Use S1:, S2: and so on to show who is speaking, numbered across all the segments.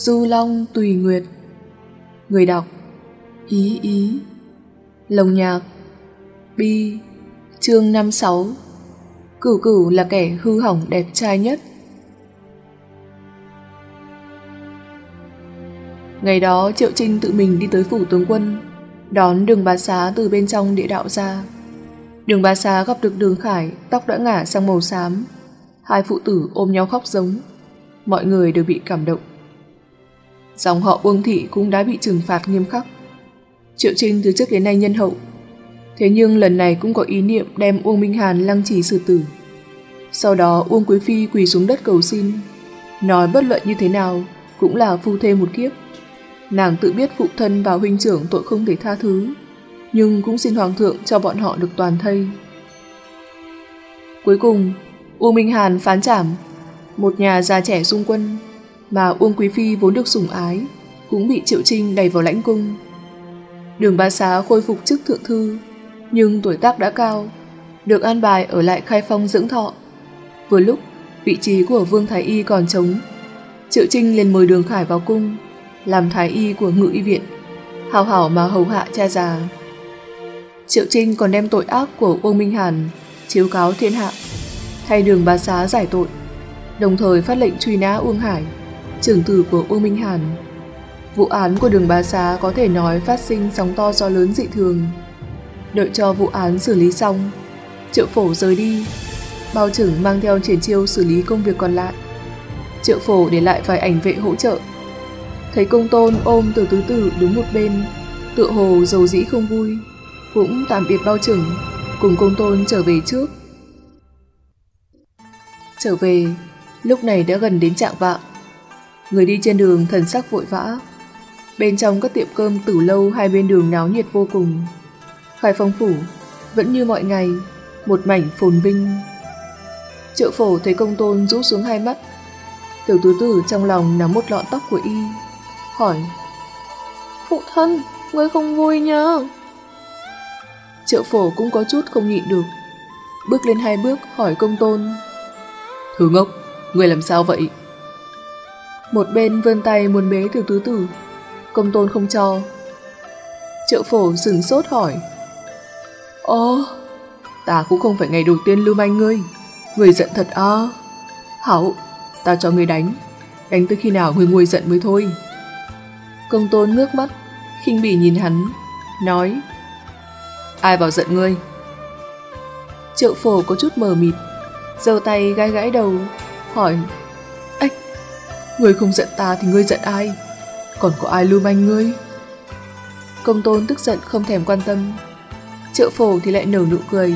S1: Du Long Tùy Nguyệt. Người đọc, Ý Ý. Lồng nhạc, Bi. Chương 56 Cửu cửu là kẻ hư hỏng đẹp trai nhất. Ngày đó, Triệu Trinh tự mình đi tới phủ tướng quân, Đón đường bà xá từ bên trong địa đạo ra. Đường bà xá gặp được đường khải, Tóc đã ngả sang màu xám. Hai phụ tử ôm nhau khóc giống. Mọi người đều bị cảm động. Dòng họ Uông Thị cũng đã bị trừng phạt nghiêm khắc. Triệu Trinh từ trước đến nay nhân hậu. Thế nhưng lần này cũng có ý niệm đem Uông Minh Hàn lăng trì xử tử. Sau đó Uông Quý Phi quỳ xuống đất cầu xin. Nói bất luận như thế nào cũng là phu thê một kiếp. Nàng tự biết phụ thân và huynh trưởng tội không thể tha thứ, nhưng cũng xin Hoàng thượng cho bọn họ được toàn thây. Cuối cùng, Uông Minh Hàn phán trảm, một nhà già trẻ xung quân mà Uông Quý Phi vốn được sủng ái, cũng bị Triệu Trinh đẩy vào lãnh cung. Đường Ba Xá khôi phục chức thượng thư, nhưng tuổi tác đã cao, được an bài ở lại khai phong dưỡng thọ. Vừa lúc, vị trí của Vương Thái Y còn trống, Triệu Trinh liền mời Đường Khải vào cung, làm Thái Y của ngự y viện, hào hảo mà hầu hạ cha già. Triệu Trinh còn đem tội ác của Uông Minh Hàn chiếu cáo thiên hạ, thay Đường Ba Xá giải tội, đồng thời phát lệnh truy nã Uông Hải trưởng tử của Uông Minh Hàn. Vụ án của đường Bá Xá có thể nói phát sinh sóng to gió lớn dị thường. Đợi cho vụ án xử lý xong, triệu phổ rời đi, bao trưởng mang theo triển chiêu xử lý công việc còn lại. Triệu phổ để lại vài ảnh vệ hỗ trợ. Thấy công tôn ôm từ tứ tử đứng một bên, tựa hồ dầu dĩ không vui, cũng tạm biệt bao trưởng, cùng công tôn trở về trước. Trở về, lúc này đã gần đến trạng vạng. Người đi trên đường thần sắc vội vã. Bên trong các tiệm cơm tử lâu hai bên đường náo nhiệt vô cùng. Khai phong phủ, vẫn như mọi ngày, một mảnh phồn vinh. Triệu phổ thấy công tôn rũ xuống hai mắt. Tiểu tứ tử trong lòng nắm một lọn tóc của y, hỏi. Phụ thân, ngươi không vui nhá. Triệu phổ cũng có chút không nhịn được. Bước lên hai bước hỏi công tôn. Thứ ngốc, ngươi làm sao vậy? Một bên vươn tay muốn bế tiểu tứ tử. Công tôn không cho. Triệu phổ sừng sốt hỏi. Ồ Ta cũng không phải ngày đầu tiên lưu manh ngươi. Người giận thật à? Hảo, Ta cho ngươi đánh. Đánh tới khi nào ngươi nguôi giận mới thôi. Công tôn ngước mắt, khinh bỉ nhìn hắn, Nói. Ai bảo giận ngươi? Triệu phổ có chút mờ mịt, giơ tay gai gãi đầu, Hỏi. Ngươi không giận ta thì ngươi giận ai? Còn có ai lưu manh ngươi? Công tôn tức giận không thèm quan tâm. Triệu phổ thì lại nở nụ cười.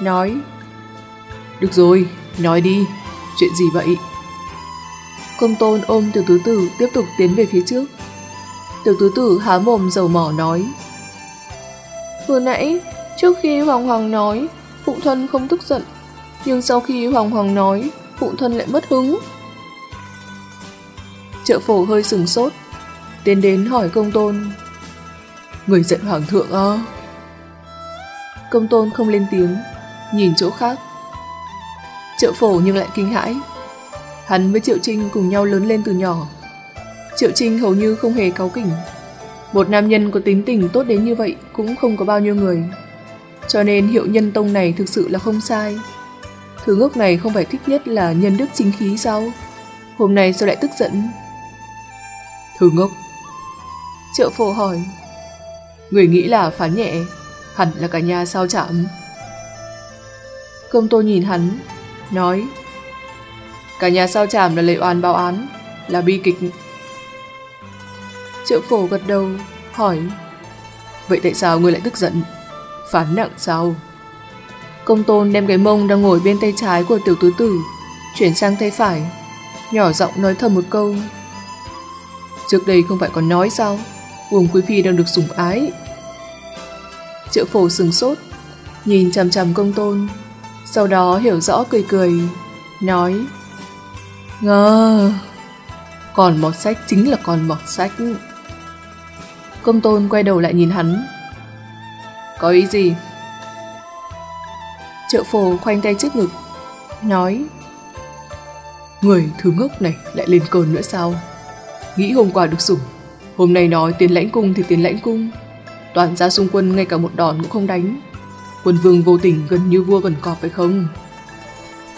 S1: Nói. Được rồi, nói đi. Chuyện gì vậy? Công tôn ôm tiểu tứ tử tiếp tục tiến về phía trước. Tiểu tứ tử há mồm dầu mỏ nói. Vừa nãy, trước khi Hoàng Hoàng nói, phụ thân không tức giận. Nhưng sau khi Hoàng Hoàng nói, phụ thân lại mất hứng. Trợ phổ hơi sừng sốt, tiến đến hỏi công tôn. Người giận hoàng thượng à? Công tôn không lên tiếng, nhìn chỗ khác. Trợ phổ nhưng lại kinh hãi. Hắn với Triệu Trinh cùng nhau lớn lên từ nhỏ. Triệu Trinh hầu như không hề cáu kỉnh. Một nam nhân có tính tình tốt đến như vậy cũng không có bao nhiêu người. Cho nên hiệu nhân tông này thực sự là không sai. Thứ ngốc này không phải thích nhất là nhân đức chính khí sao? Hôm nay sao lại tức giận? Thư ngốc. Triệu phổ hỏi. Người nghĩ là phán nhẹ, hẳn là cả nhà sao chạm. Công tô nhìn hắn, nói. Cả nhà sao chạm là lệ oan báo án, là bi kịch. Triệu phổ gật đầu, hỏi. Vậy tại sao người lại tức giận? Phán nặng sao? Công tôn đem cái mông đang ngồi bên tay trái của tiểu tứ tử, chuyển sang tay phải, nhỏ giọng nói thầm một câu Trước đây không phải còn nói sao? Uông Quý Phi đang được sủng ái. Triệu phổ sừng sốt, Nhìn chằm chằm công tôn, Sau đó hiểu rõ cười cười, Nói Ngờ Còn mọt sách chính là còn mọt sách. Công tôn quay đầu lại nhìn hắn, Có ý gì? Triệu phổ khoanh tay trước ngực, Nói, Người thứ ngốc này lại lên cơn nữa sao? Nghĩ hôm qua được sủng, hôm nay nói tiến lãnh cung thì tiến lãnh cung. Toàn ra xung quân ngay cả một đòn cũng không đánh. Quân vương vô tình gần như vua vần cọp phải không?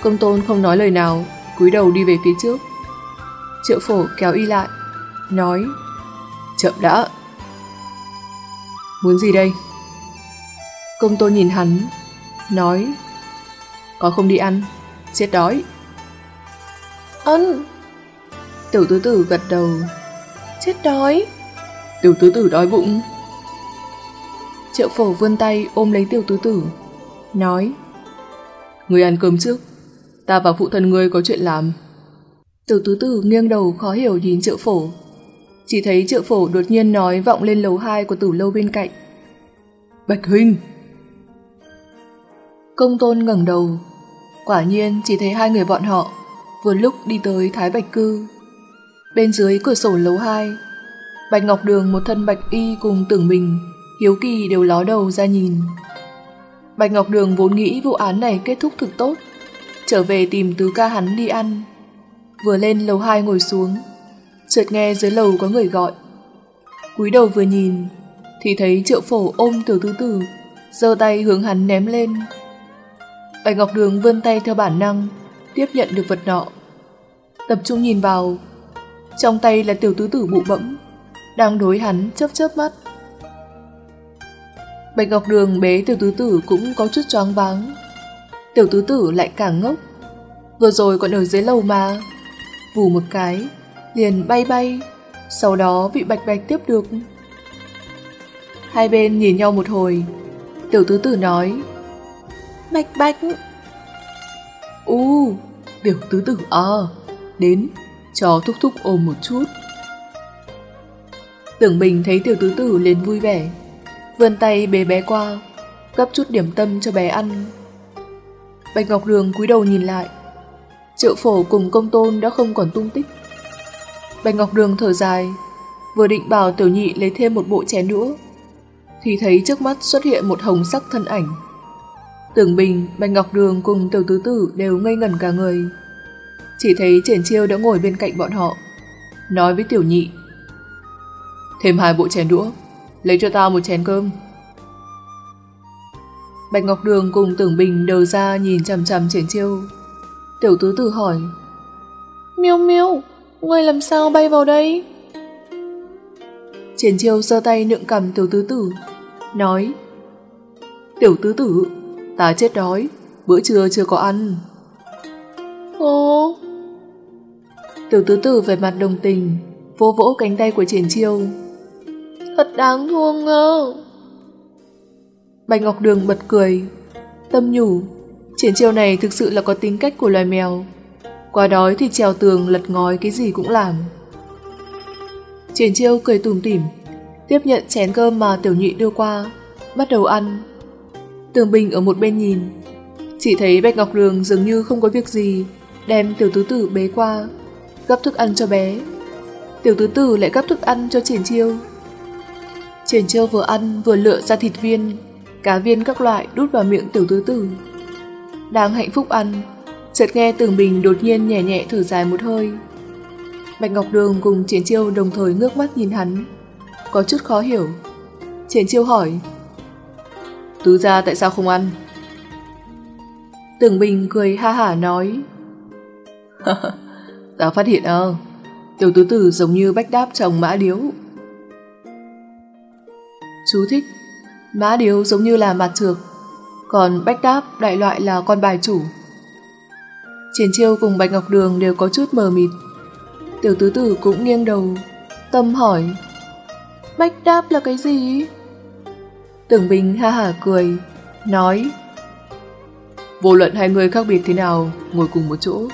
S1: Công tôn không nói lời nào, cúi đầu đi về phía trước. Triệu phổ kéo y lại, nói Chậm đã. Muốn gì đây? Công tôn nhìn hắn, nói Có không đi ăn, chết đói.
S2: Ăn.
S1: Tiểu tứ tử gật đầu.
S2: Chết đói.
S1: Tiểu tứ tử đói bụng. Triệu phổ vươn tay ôm lấy tiểu tứ tử, nói Người ăn cơm trước, ta và phụ thân ngươi có chuyện làm. Tiểu tứ tử nghiêng đầu khó hiểu nhìn triệu phổ. Chỉ thấy triệu phổ đột nhiên nói vọng lên lầu 2 của tử lâu bên cạnh. Bạch Huynh! Công tôn ngẩng đầu. Quả nhiên chỉ thấy hai người bọn họ vừa lúc đi tới Thái Bạch Cư. Bên dưới cửa sổ lầu 2, Bạch Ngọc Đường một thân bạch y cùng tưởng mình, hiếu kỳ đều ló đầu ra nhìn. Bạch Ngọc Đường vốn nghĩ vụ án này kết thúc thực tốt, trở về tìm tứ ca hắn đi ăn. Vừa lên lầu 2 ngồi xuống, chợt nghe dưới lầu có người gọi. cúi đầu vừa nhìn, thì thấy triệu phổ ôm tiểu tứ tử, giơ tay hướng hắn ném lên. Bạch Ngọc Đường vươn tay theo bản năng, tiếp nhận được vật nọ. Tập trung nhìn vào, trong tay là tiểu tứ tử bụ bẫm, đang đối hắn chớp chớp mắt. Bạch Ngọc Đường bế tiểu tứ tử cũng có chút choáng váng. Tiểu tứ tử lại càng ngốc. Vừa rồi còn ở dưới lầu mà. Vù một cái, liền bay bay, sau đó bị bạch bạch tiếp được. Hai bên nhìn nhau một hồi, tiểu tứ tử nói Bạch bạch U, tiểu tứ tử à, đến, cho thúc thúc ôm một chút. Tưởng Bình thấy tiểu tứ tử liền vui vẻ, vươn tay bế bé qua, gấp chút điểm tâm cho bé ăn. Bạch Ngọc Đường cúi đầu nhìn lại, triệu phổ cùng công tôn đã không còn tung tích. Bạch Ngọc Đường thở dài, vừa định bảo tiểu nhị lấy thêm một bộ chén đũa, thì thấy trước mắt xuất hiện một hồng sắc thân ảnh. Tưởng Bình, Bạch Ngọc Đường cùng tiểu tứ tử đều ngây ngẩn cả người. Chỉ thấy triển chiêu đã ngồi bên cạnh bọn họ, nói với tiểu nhị. Thêm hai bộ chén đũa, lấy cho tao một chén cơm. Bạch Ngọc Đường cùng Tưởng Bình đầu ra nhìn chằm chằm triển chiêu. Tiểu tứ tử hỏi.
S2: Miêu miêu, ngươi làm sao bay vào đây?
S1: Triển chiêu giơ tay nựng cầm tiểu tứ tử, nói. Tiểu tứ tử, ta chết đói, bữa trưa chưa có ăn.
S2: Ồ.
S1: Tiểu tứ tử về mặt đồng tình, vô vỗ cánh tay của triển chiêu.
S2: Thật đáng thương ngơ.
S1: Bạch Ngọc Đường bật cười, tâm nhủ, triển chiêu này thực sự là có tính cách của loài mèo. quá đói thì trèo tường lật ngói cái gì cũng làm. Triển chiêu cười tùm tỉm, tiếp nhận chén cơm mà tiểu nhị đưa qua, bắt đầu ăn. Tường Bình ở một bên nhìn, chỉ thấy Bạch Ngọc Đường dường như không có việc gì, đem tiểu tứ tử bế qua, gấp thức ăn cho bé. Tiểu tứ tử lại gấp thức ăn cho triển chiêu. Triển chiêu vừa ăn vừa lựa ra thịt viên, cá viên các loại đút vào miệng tiểu tứ tử. Đang hạnh phúc ăn, chợt nghe Tường Bình đột nhiên nhẹ nhẹ thở dài một hơi. Bạch Ngọc Đường cùng Triển Chiêu đồng thời ngước mắt nhìn hắn, có chút khó hiểu. Triển Chiêu hỏi, Tứ ra tại sao không ăn? Tưởng Bình cười ha hả nói, Ta phát hiện ơ tiểu tứ tử giống như bách đáp chồng mã điếu. Chú thích, mã điếu giống như là mặt trược, còn bách đáp đại loại là con bài chủ. Triển chiêu cùng Bạch Ngọc Đường đều có chút mờ mịt. Tiểu tứ tử cũng nghiêng đầu, tâm hỏi.
S2: Bách đáp là cái gì?
S1: Tưởng Bình ha hả cười, nói. Vô luận hai người khác biệt thế nào, ngồi cùng một chỗ,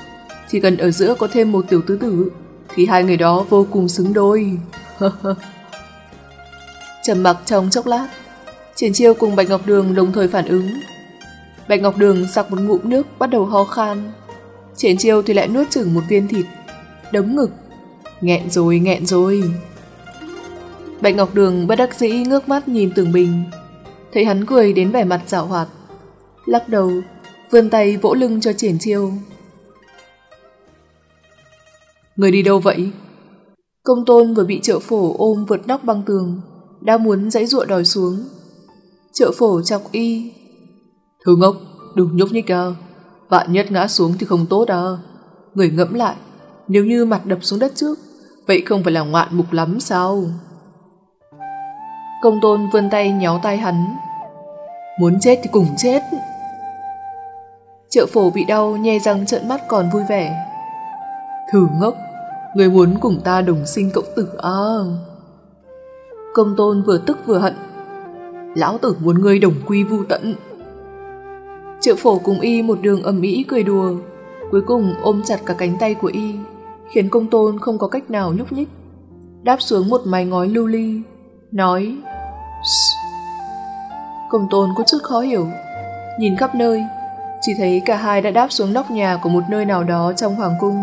S1: chỉ cần ở giữa có thêm một tiểu tứ tử, thì hai người đó vô cùng xứng đôi. Trầm mặc trong chốc lát, Triển Chiêu cùng Bạch Ngọc Đường đồng thời phản ứng. Bạch Ngọc Đường sặc một ngụm nước bắt đầu ho khan. Triển Chiêu thì lại nuốt chửng một viên thịt, đấm ngực. Nghẹn rồi, nghẹn rồi. Bạch Ngọc Đường bất đắc dĩ ngước mắt nhìn Tưởng Bình. Thấy hắn cười đến vẻ mặt dạo hoạt. Lắc đầu, vươn tay vỗ lưng cho Triển Chiêu. Người đi đâu vậy? Công tôn vừa bị trợ phổ ôm vượt nóc băng tường, đã muốn dãy ruộng đòi xuống. Trợ phổ chọc y.
S3: Thư ngốc, đừng nhúc nhích à. Vạn nhất ngã xuống thì không tốt à.
S1: Người ngẫm lại, nếu như mặt đập xuống đất trước, vậy không phải là ngoạn mục lắm sao? Công tôn vươn tay nhéo tay hắn. Muốn chết thì cùng chết. Triệu phổ bị đau nhe răng trợn mắt còn vui vẻ. Thử ngốc, người muốn cùng ta đồng sinh cộng tử à. Công tôn vừa tức vừa hận. Lão tử muốn ngươi đồng quy vu tận. Triệu phổ cùng y một đường ầm ĩ cười đùa, cuối cùng ôm chặt cả cánh tay của y, khiến công tôn không có cách nào nhúc nhích. Đáp xuống một mái ngói lưu ly, nói Công tôn có chút khó hiểu, nhìn khắp nơi, chỉ thấy cả hai đã đáp xuống nóc nhà của một nơi nào đó trong hoàng cung.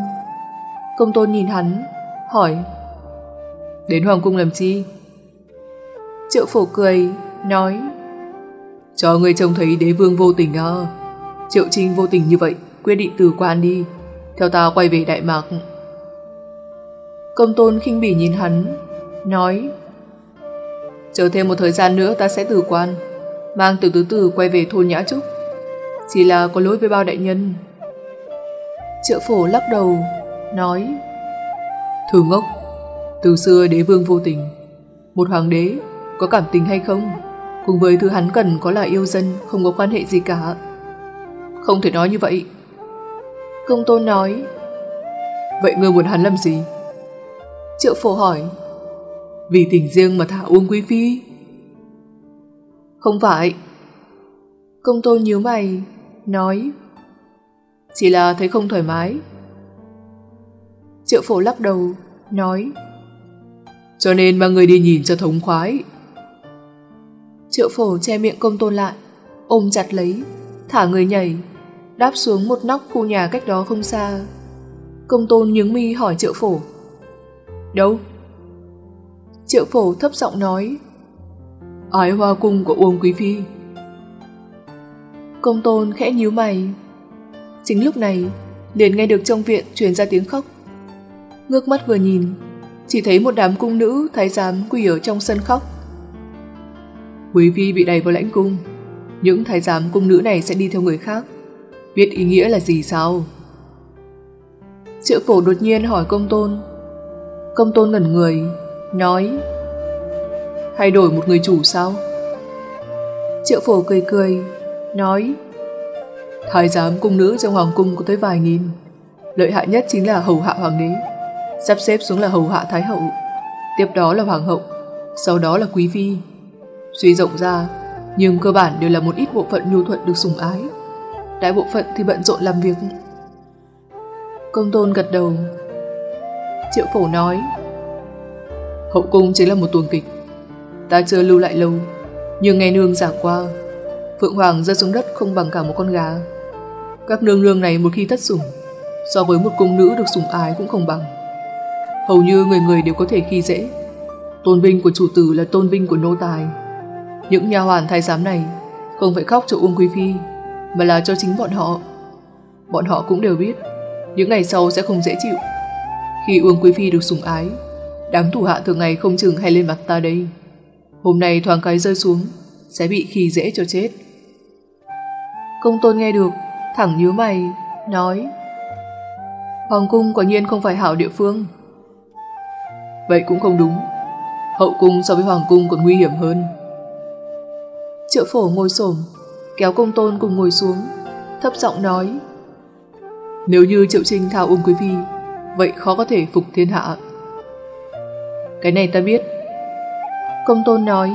S1: Công tôn nhìn hắn, hỏi. Đến hoàng cung làm chi? Triệu phổ cười, nói. Cho người trông thấy đế vương vô tình à? Triệu trinh vô tình như vậy Quyết định từ quan đi. Theo ta quay về Đại Mạc. Công tôn khinh bỉ nhìn hắn Nói. Chờ thêm một thời gian nữa ta sẽ từ quan Mang từ từ từ quay về thôn Nhã Trúc. Chỉ là có lỗi với bao đại nhân. Triệu phổ lắc đầu Nói Thư ngốc, Từ xưa đế vương vô tình, Một hoàng đế có cảm tình hay không, cùng với thứ hắn cần có là yêu dân, không có quan hệ gì cả. Không thể nói như vậy. Công tôn nói, vậy ngươi muốn hắn làm gì? Triệu phổ hỏi, vì tình riêng mà thả uông quý phi. Không phải. Công tôn nhíu mày, nói, chỉ là thấy không thoải mái triệu phổ lắc đầu nói cho nên mang người đi nhìn cho thống khoái Triệu phổ che miệng công tôn lại, ôm chặt lấy, thả người nhảy, đáp xuống một nóc khu nhà cách đó không xa. Công tôn nhướng mi hỏi triệu phổ. Đâu? Triệu phổ thấp giọng nói. Ái hoa cung của Uông Quý Phi. Công tôn khẽ nhíu mày. Chính lúc này, liền nghe được trong viện truyền ra tiếng khóc. Ngước mắt vừa nhìn, chỉ thấy một đám cung nữ thái giám quỳ ở trong sân khóc. Quý phi bị đẩy vào lãnh cung Những thái giám cung nữ này sẽ đi theo người khác Biết ý nghĩa là gì sao? Triệu phổ đột nhiên hỏi công tôn. Công tôn ngẩn người Nói Thay đổi một người chủ sao? Triệu phổ cười cười Nói Thái giám cung nữ trong hoàng cung có tới vài nghìn Lợi hại nhất chính là hầu hạ hoàng đế. Sắp xếp xuống là hầu hạ thái hậu Tiếp đó là hoàng hậu Sau đó là quý phi Suy rộng ra, nhưng cơ bản đều là một ít bộ phận nhu thuận được sủng ái. Đại bộ phận thì bận rộn làm việc. Công tôn gật đầu. Triệu phổ nói, Hậu cung chính là một tuồng kịch. Ta chưa lưu lại lâu, nhưng nghe nương giả qua, Phượng Hoàng rơi xuống đất không bằng cả một con gà. Các nương nương này một khi thất sủng, so với một cung nữ được sủng ái cũng không bằng. Hầu như người người đều có thể khi dễ. Tôn vinh của chủ tử là tôn vinh của nô tài. Những nhà hoàn thái giám này không phải khóc cho Uông Quý Phi, mà là cho chính bọn họ. Bọn họ cũng đều biết, những ngày sau sẽ không dễ chịu. Khi Uông Quý Phi được sủng ái, đám thủ hạ thường ngày không chừng hay lên mặt ta đây. Hôm nay thoáng cái rơi xuống, sẽ bị khi dễ cho chết. Công tôn nghe được, thẳng nhớ mày, nói Hoàng cung quả nhiên không phải hảo địa phương. Vậy cũng không đúng. Hậu cung so với hoàng cung còn nguy hiểm hơn. Triệu phổ ngồi xổm kéo công tôn cùng ngồi xuống, thấp giọng nói. Nếu như Triệu Trinh thao ung quý phi, vậy khó có thể phục thiên hạ. Cái này ta biết. Công tôn nói,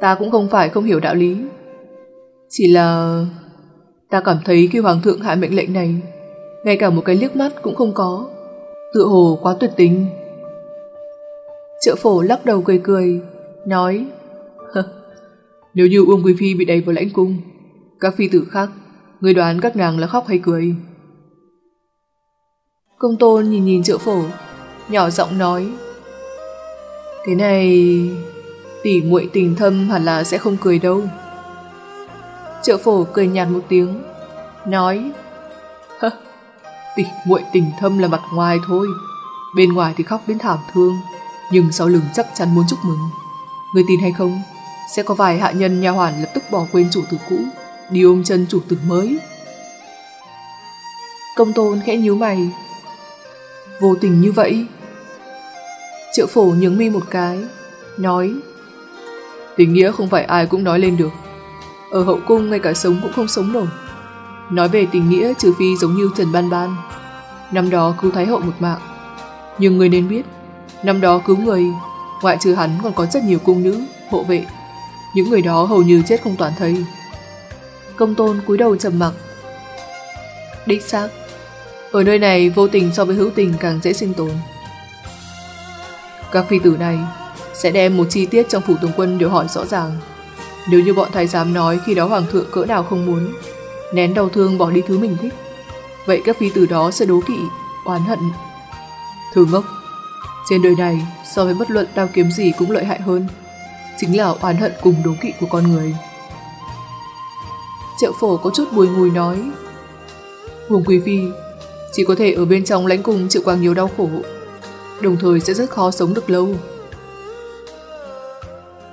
S1: ta cũng không phải không hiểu đạo lý. Chỉ là ta cảm thấy khi hoàng thượng hạ mệnh lệnh này, ngay cả một cái liếc mắt cũng không có, tựa hồ quá tuyệt tình. Triệu phổ lắc đầu cười cười, nói nếu như Uông Quý Phi bị đẩy vào lãnh cung, các phi tử khác, người đoán các nàng là khóc hay cười? Công tôn nhìn nhìn triệu phổ, nhỏ giọng nói. Cái này... tỉ muội tình thâm hẳn là sẽ không cười đâu. Triệu phổ cười nhạt một tiếng, nói. Hơ, tỉ muội tình thâm là mặt ngoài thôi,
S3: Bên ngoài thì khóc đến thảm thương, nhưng sau lưng chắc chắn muốn chúc mừng. Người tin hay không, sẽ có vài hạ nhân nha hoàn lập tức bỏ quên chủ tử cũ, đi ôm chân chủ tử mới.
S1: Công tôn khẽ nhíu mày. Vô tình như vậy. Triệu phổ nhướng mi một cái, nói
S3: Tình nghĩa không phải ai cũng nói lên được. Ở hậu cung ngay cả sống cũng không sống nổi. Nói về tình nghĩa trừ phi giống như Trần Ban Ban. Năm đó cứu Thái Hậu một mạng. Nhưng người nên biết, năm đó cứu người, ngoại trừ hắn còn có rất nhiều cung nữ, hộ vệ. Những người đó hầu như chết không toàn thây.
S1: Công tôn cúi đầu trầm mặc. Đích xác, ở nơi này vô tình so với hữu tình càng dễ sinh tồn.
S3: Các phi tử này sẽ đem một chi tiết trong phủ tướng quân đều hỏi rõ ràng. Nếu như bọn thái giám nói khi đó hoàng thượng cỡ nào không muốn, nén đau thương bỏ đi thứ mình thích, vậy các phi tử đó sẽ đố kỵ, oán hận. Thử ngốc, trên đời này so với bất luận đao kiếm gì cũng lợi hại hơn, chính là oán hận cùng đố kỵ của con người.
S1: Triệu phổ có chút bùi ngùi nói,
S3: Hùng Quý Phi chỉ có thể ở bên trong lãnh cung chịu càng nhiều đau khổ, đồng thời sẽ rất khó sống được lâu.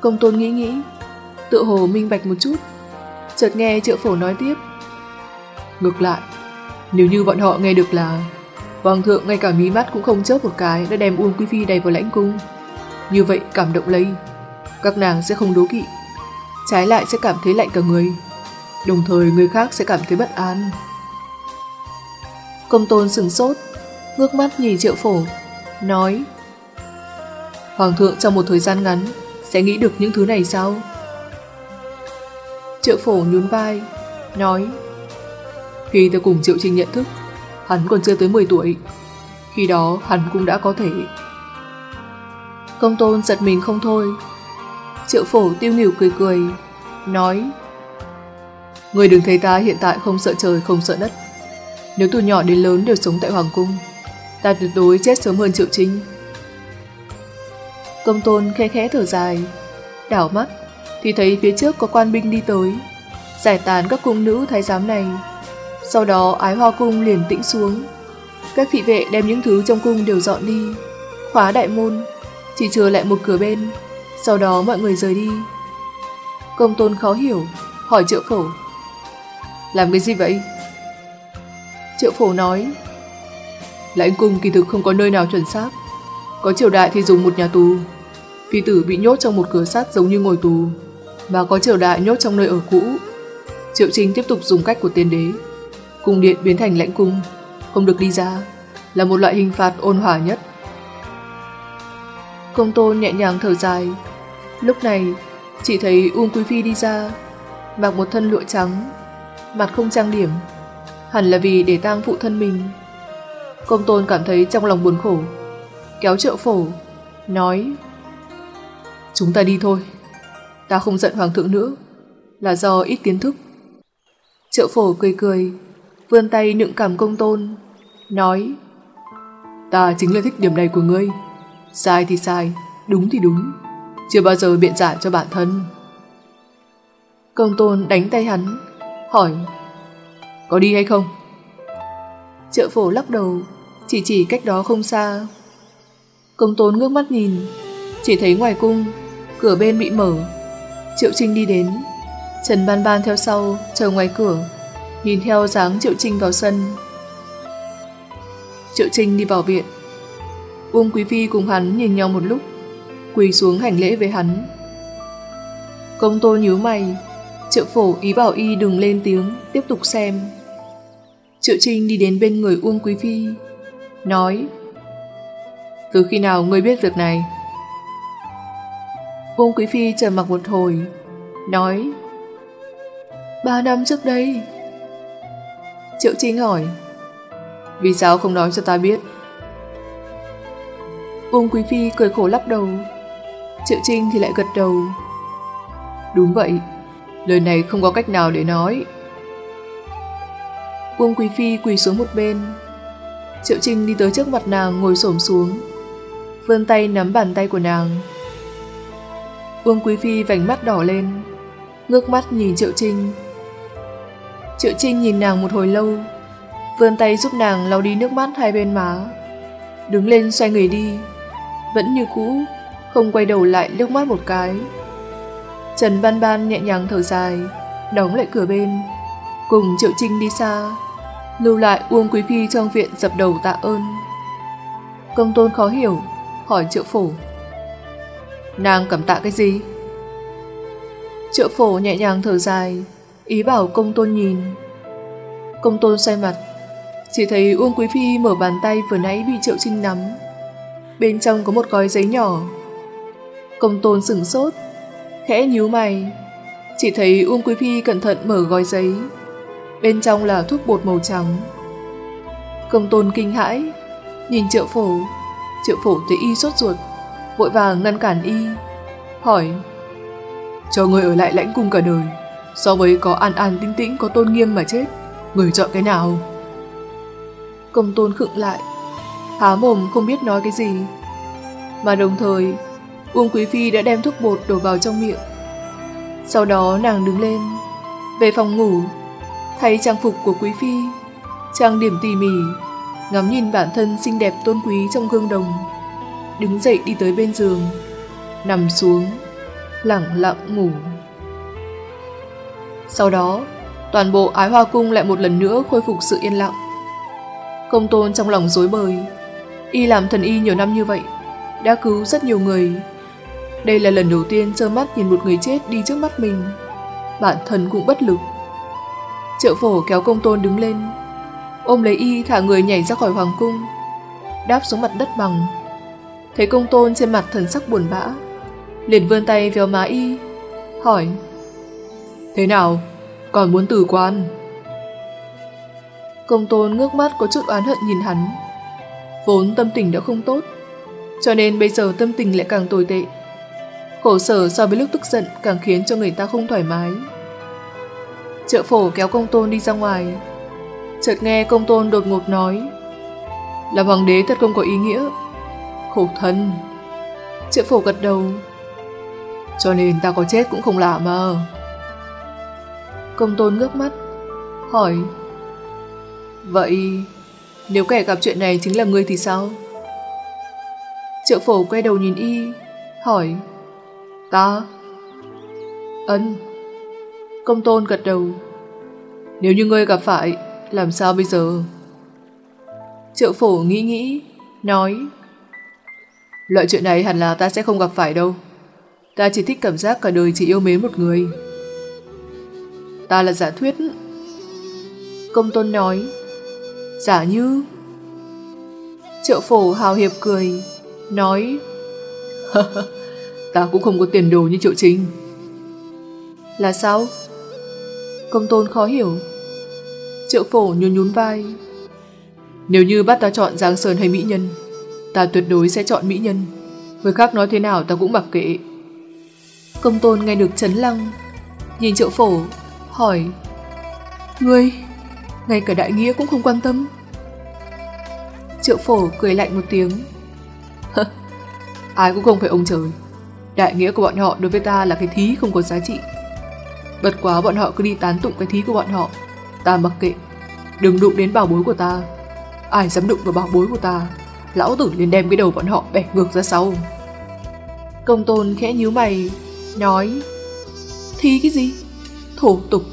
S1: Công tôn nghĩ nghĩ, tự hồ minh bạch một chút, chợt nghe triệu phổ nói tiếp.
S3: Ngược lại, nếu như bọn họ nghe được là Vâng Hoàng thượng ngay cả mí mắt cũng không chớp một cái đã đem Uông Quý Phi đầy vào lãnh cung. Như vậy cảm động lây, các nàng sẽ không đố kỵ, trái lại sẽ cảm thấy lạnh cả người, đồng thời người khác sẽ cảm thấy bất an.
S1: Công tôn sừng sốt, ngước mắt nhìn triệu phổ, nói
S3: Hoàng thượng trong một thời gian ngắn sẽ nghĩ được những thứ này sao?
S1: Triệu phổ nhún vai, nói
S3: Khi ta cùng Triệu Trinh nhận thức, hắn còn chưa tới 10 tuổi. Khi đó hắn cũng đã có thể.
S1: Công tôn giật mình không thôi. Triệu phổ tiêu nghỉu cười cười, nói
S3: Người đừng thấy ta hiện tại không sợ trời không sợ đất. Nếu từ nhỏ đến lớn đều sống tại Hoàng Cung, ta tuyệt đối chết sớm hơn Triệu Trinh.
S1: Công tôn khẽ khẽ thở dài, đảo mắt thì thấy phía trước có quan binh đi tới, giải tán các cung nữ thái giám này. Sau đó ái hoa cung liền tĩnh xuống. Các thị vệ đem những thứ trong cung đều dọn đi, khóa đại môn, chỉ chừa lại một cửa bên, sau đó mọi người rời đi. Công tôn khó hiểu, hỏi triệu phổ.
S3: Làm cái gì vậy?
S1: Triệu phổ nói,
S3: lãnh cung kỳ thực không có nơi nào chuẩn xác. Có triều đại thì dùng một nhà tù. Phi tử bị nhốt trong một cửa sắt giống như ngồi tù, và có triều đại nhốt trong nơi ở cũ. Triệu chính tiếp tục dùng cách của tiên đế. Cung điện biến thành lãnh cung, không được đi ra, là một loại hình phạt ôn hòa nhất.
S1: Công tôn nhẹ nhàng thở dài. Lúc này, chỉ thấy Uông Quý Phi đi ra, mặc một thân lụa trắng, mặt không trang điểm, hẳn là vì để tang phụ thân mình. Công tôn cảm thấy trong lòng buồn khổ, kéo trợ phổ, nói
S3: Chúng ta đi thôi, ta không giận hoàng thượng nữa, là do ít kiến thức.
S1: Triệu phổ cười cười, vươn tay nựng cảm công tôn, nói
S3: Ta chính là thích điểm này của ngươi, sai thì sai, đúng thì đúng, chưa bao giờ biện giải cho bản thân.
S1: Công tôn đánh tay hắn, hỏi
S3: Có đi hay không?
S1: trợ phổ lắc đầu, chỉ chỉ cách đó không xa. Công tôn ngước mắt nhìn, chỉ thấy ngoài cung, cửa bên bị mở. Triệu Trinh đi đến, Trần Ban Ban theo sau, chờ ngoài cửa, nhìn theo dáng Triệu Trinh vào sân. Triệu Trinh đi vào viện. Uông Quý Phi cùng hắn nhìn nhau một lúc, quỳ xuống hành lễ với hắn. Công tôn nhíu mày, Triệu Phổ ý bảo y đừng lên tiếng, tiếp tục xem. Triệu Trinh đi đến bên người Uông Quý Phi, nói
S3: Từ khi nào ngươi biết việc này?
S1: Uông Quý Phi trầm mặc một hồi, nói Ba năm trước đây. Triệu Trinh hỏi
S3: Vì sao không nói cho ta biết?
S1: Uông Quý Phi cười khổ lắc đầu. Triệu Trinh thì lại gật đầu.
S3: Đúng vậy, lời này không có cách nào để nói.
S1: Uông Quý Phi quỳ xuống một bên. Triệu Trinh đi tới trước mặt nàng ngồi xổm xuống. Vươn tay nắm bàn tay của nàng. Uông Quý Phi vành mắt đỏ lên, ngước mắt nhìn Triệu Trinh. Triệu Trinh nhìn nàng một hồi lâu, vươn tay giúp nàng lau đi nước mắt hai bên má. Đứng lên xoay người đi. Vẫn như cũ, không quay đầu lại liếc mắt một cái. Trần Văn Ban nhẹ nhàng thở dài, đóng lại cửa bên, cùng Triệu Trinh đi xa, lưu lại Uông Quý Phi trong viện dập đầu tạ ơn. Công tôn khó hiểu, hỏi Triệu Phổ. Nàng cảm tạ cái gì? Triệu Phổ nhẹ nhàng thở dài, ý bảo công tôn nhìn. Công tôn xoay mặt, chỉ thấy Uông Quý Phi mở bàn tay vừa nãy bị Triệu Trinh nắm. Bên trong có một gói giấy nhỏ. Công tôn sửng sốt, khẽ nhíu mày. Chỉ thấy Uông Quý Phi cẩn thận mở gói giấy. Bên trong là thuốc bột màu trắng. Công tôn kinh hãi, nhìn triệu phổ. Triệu phổ thấy y sốt ruột, vội vàng ngăn cản y. Hỏi, cho người ở lại lãnh cung cả đời, so với có an an tĩnh tĩnh có tôn nghiêm mà chết, người chọn cái nào? Công tôn khựng lại, há mồm không biết nói cái gì. Mà đồng thời, Uông Quý Phi đã đem thuốc bột đổ vào trong miệng. Sau đó nàng đứng lên, về phòng ngủ, thay trang phục của Quý Phi, trang điểm tỉ mỉ, ngắm nhìn bản thân xinh đẹp tôn quý trong gương đồng. Đứng dậy đi tới bên giường, nằm xuống, lặng lặng ngủ. Sau đó, toàn bộ ái hoa cung lại một lần nữa khôi phục sự yên lặng. Công tôn trong lòng dối bời, y làm thần y nhiều năm như vậy, đã cứu rất nhiều người. Đây là lần đầu tiên trơ mắt nhìn một người chết đi trước mắt mình. Bản thân cũng bất lực. Triệu phổ kéo công tôn đứng lên, ôm lấy y thả người nhảy ra khỏi hoàng cung, đáp xuống mặt đất bằng. Thấy công tôn trên mặt thần sắc buồn bã, liền vươn tay véo má y, hỏi Thế nào, còn muốn tử quan? Công tôn ngước mắt có chút oán hận nhìn hắn. Vốn tâm tình đã không tốt, cho nên bây giờ tâm tình lại càng tồi tệ. Khổ sở so với lúc tức giận càng khiến cho người ta không thoải mái. Trợ phổ kéo công tôn đi ra ngoài. Chợt nghe công tôn đột ngột nói Là hoàng đế thật không có ý nghĩa. Khổ thân. Trợ phổ gật đầu. Cho nên ta có chết cũng không lạ mà. Công tôn ngước mắt. Hỏi, Vậy nếu kẻ gặp chuyện này chính là ngươi thì sao? Triệu phổ quay đầu nhìn y, Hỏi, Ta ấn. Công tôn gật đầu, Nếu như ngươi gặp phải, Làm sao bây giờ Triệu phổ nghĩ nghĩ, Nói, Loại chuyện này hẳn là ta sẽ không gặp phải đâu Ta chỉ thích cảm giác cả đời chỉ yêu mến một người Ta là giả thuyết. Công tôn nói, Giả như. Triệu phổ hào hiệp cười, Nói, Ta cũng không có tiền đồ như triệu chính Là sao? Công tôn khó hiểu. Triệu phổ nhún nhún vai, Nếu như bắt ta chọn Giang Sơn hay Mỹ Nhân, Ta tuyệt đối sẽ chọn Mỹ Nhân. Người khác nói thế nào ta cũng mặc kệ. Công tôn nghe được chấn lăng, Nhìn triệu phổ Hỏi, Ngươi, Ngay cả đại nghĩa cũng không quan tâm. Triệu phổ cười lạnh một tiếng. Ai cũng không phải ông trời. Đại nghĩa của bọn họ đối với ta là cái thí không có giá trị. Bật quá bọn họ cứ đi tán tụng cái thí của bọn họ. Ta mặc kệ. Đừng đụng đến bảo bối của ta. Ai dám đụng vào bảo bối của ta, Lão tử liền đem cái đầu bọn họ bẻ ngược ra sau. Công tôn khẽ nhíu mày, Nói, Thí cái gì? Thổ tục.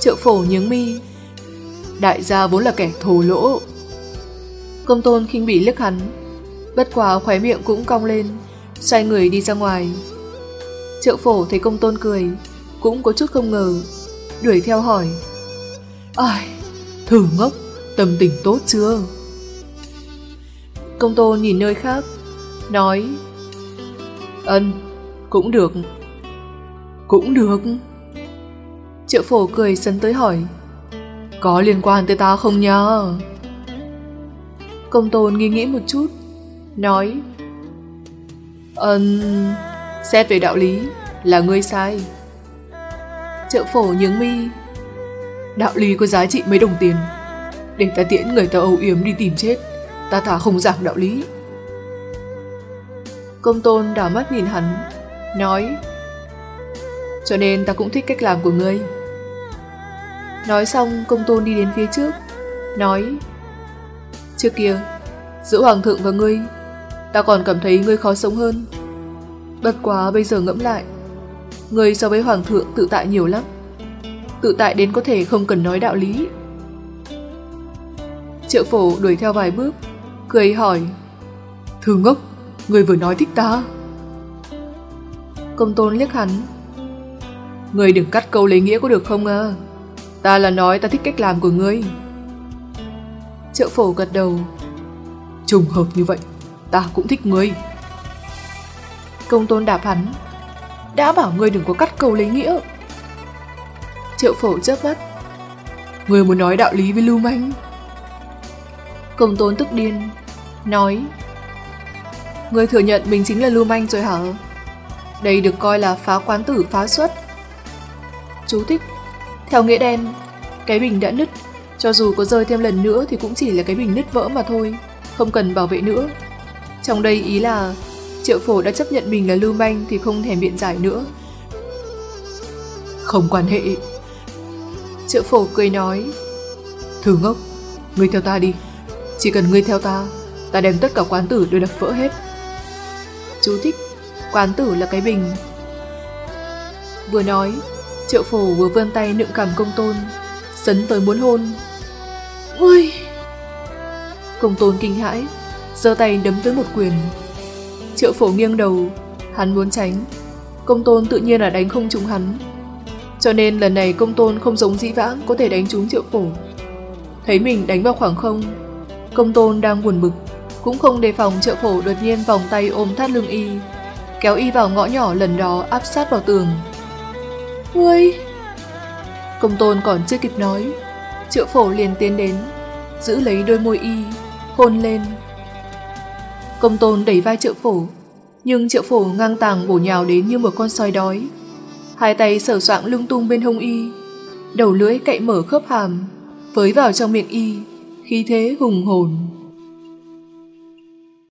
S1: Triệu phổ nhướng mi. Đại gia vốn là kẻ thổ lỗ. Công tôn khinh bỉ liếc hắn. Bất quá khóe miệng cũng cong lên Xoay người đi ra ngoài. Triệu phổ thấy công tôn cười Cũng có chút không ngờ Đuổi theo hỏi. Ai, thử ngốc, tâm tình tốt chưa? Công tôn nhìn nơi khác Nói. Ân, cũng được. Cũng được. Triệu phổ cười sấn tới hỏi, Có liên quan tới ta không nhờ Công tôn nghi nghĩ một chút, Nói, Ừm, Xét về đạo lý Là ngươi sai. Triệu phổ nhướng mi, Đạo lý có giá trị mấy đồng tiền. Để ta tiễn người ta âu yếm đi tìm chết, Ta thả không giảng đạo lý. Công tôn đảo mắt nhìn hắn, Nói, Cho nên ta cũng thích cách làm của ngươi. Nói xong công tôn đi đến phía trước Nói Trước kia
S3: Giữa hoàng thượng và ngươi, ta còn cảm thấy ngươi khó sống hơn. Bất quá bây giờ ngẫm lại, ngươi so với hoàng thượng tự tại nhiều lắm. Tự tại đến có thể không cần nói đạo lý. Triệu phổ đuổi theo vài bước, cười hỏi. Thư ngốc, ngươi vừa nói thích ta. Công tôn liếc hắn. Ngươi đừng cắt câu lấy nghĩa có được không à? Ta là nói ta thích cách làm của ngươi. Triệu phổ gật đầu. Trùng hợp như vậy, ta cũng thích ngươi. Công tôn đạp hắn. Đã bảo ngươi đừng có cắt câu lấy nghĩa. Triệu phổ chớp mắt. Ngươi muốn nói đạo lý với Lưu Manh. Công tôn tức điên. Nói. Ngươi thừa nhận mình chính là Lưu Manh rồi hả? Đây được coi là phá quán tử phá xuất. Chú thích. Theo nghĩa đen, cái bình đã nứt, cho dù có rơi thêm lần nữa thì cũng chỉ là cái bình nứt vỡ mà thôi, không cần bảo vệ nữa. Trong đây ý là Triệu phổ đã chấp nhận mình là lưu manh thì không thèm biện giải nữa. Không quan hệ. Triệu phổ cười nói. Thử ngốc, ngươi theo ta đi. Chỉ cần ngươi theo ta, ta đem tất cả quán tử đều đập vỡ hết. Chú thích, quán tử là cái bình. Vừa nói, triệu phổ vừa vươn tay nựng cảm công tôn, sấn tới muốn hôn.
S2: Ui
S3: Công tôn kinh hãi, giơ tay đấm tới một quyền. Triệu phổ nghiêng đầu, hắn muốn tránh. Công tôn tự nhiên là đánh không trúng hắn. Cho nên lần này công tôn không giống dĩ vãng có thể đánh trúng triệu phổ. Thấy mình đánh vào khoảng không, công tôn đang buồn bực, cũng không đề phòng triệu phổ đột nhiên vòng tay ôm thắt lưng y, kéo y vào ngõ nhỏ lần đó áp sát vào tường.
S2: Ngươi!
S3: Công tôn còn chưa kịp nói, triệu phổ liền tiến đến, giữ lấy đôi môi y, hôn lên. Công tôn đẩy vai triệu phổ, nhưng triệu phổ ngang tàng bổ nhào đến như một con sói đói. Hai tay sở soạn lung tung bên hông y, đầu lưỡi cậy mở khớp hàm, với vào trong miệng y, khí thế hùng hồn.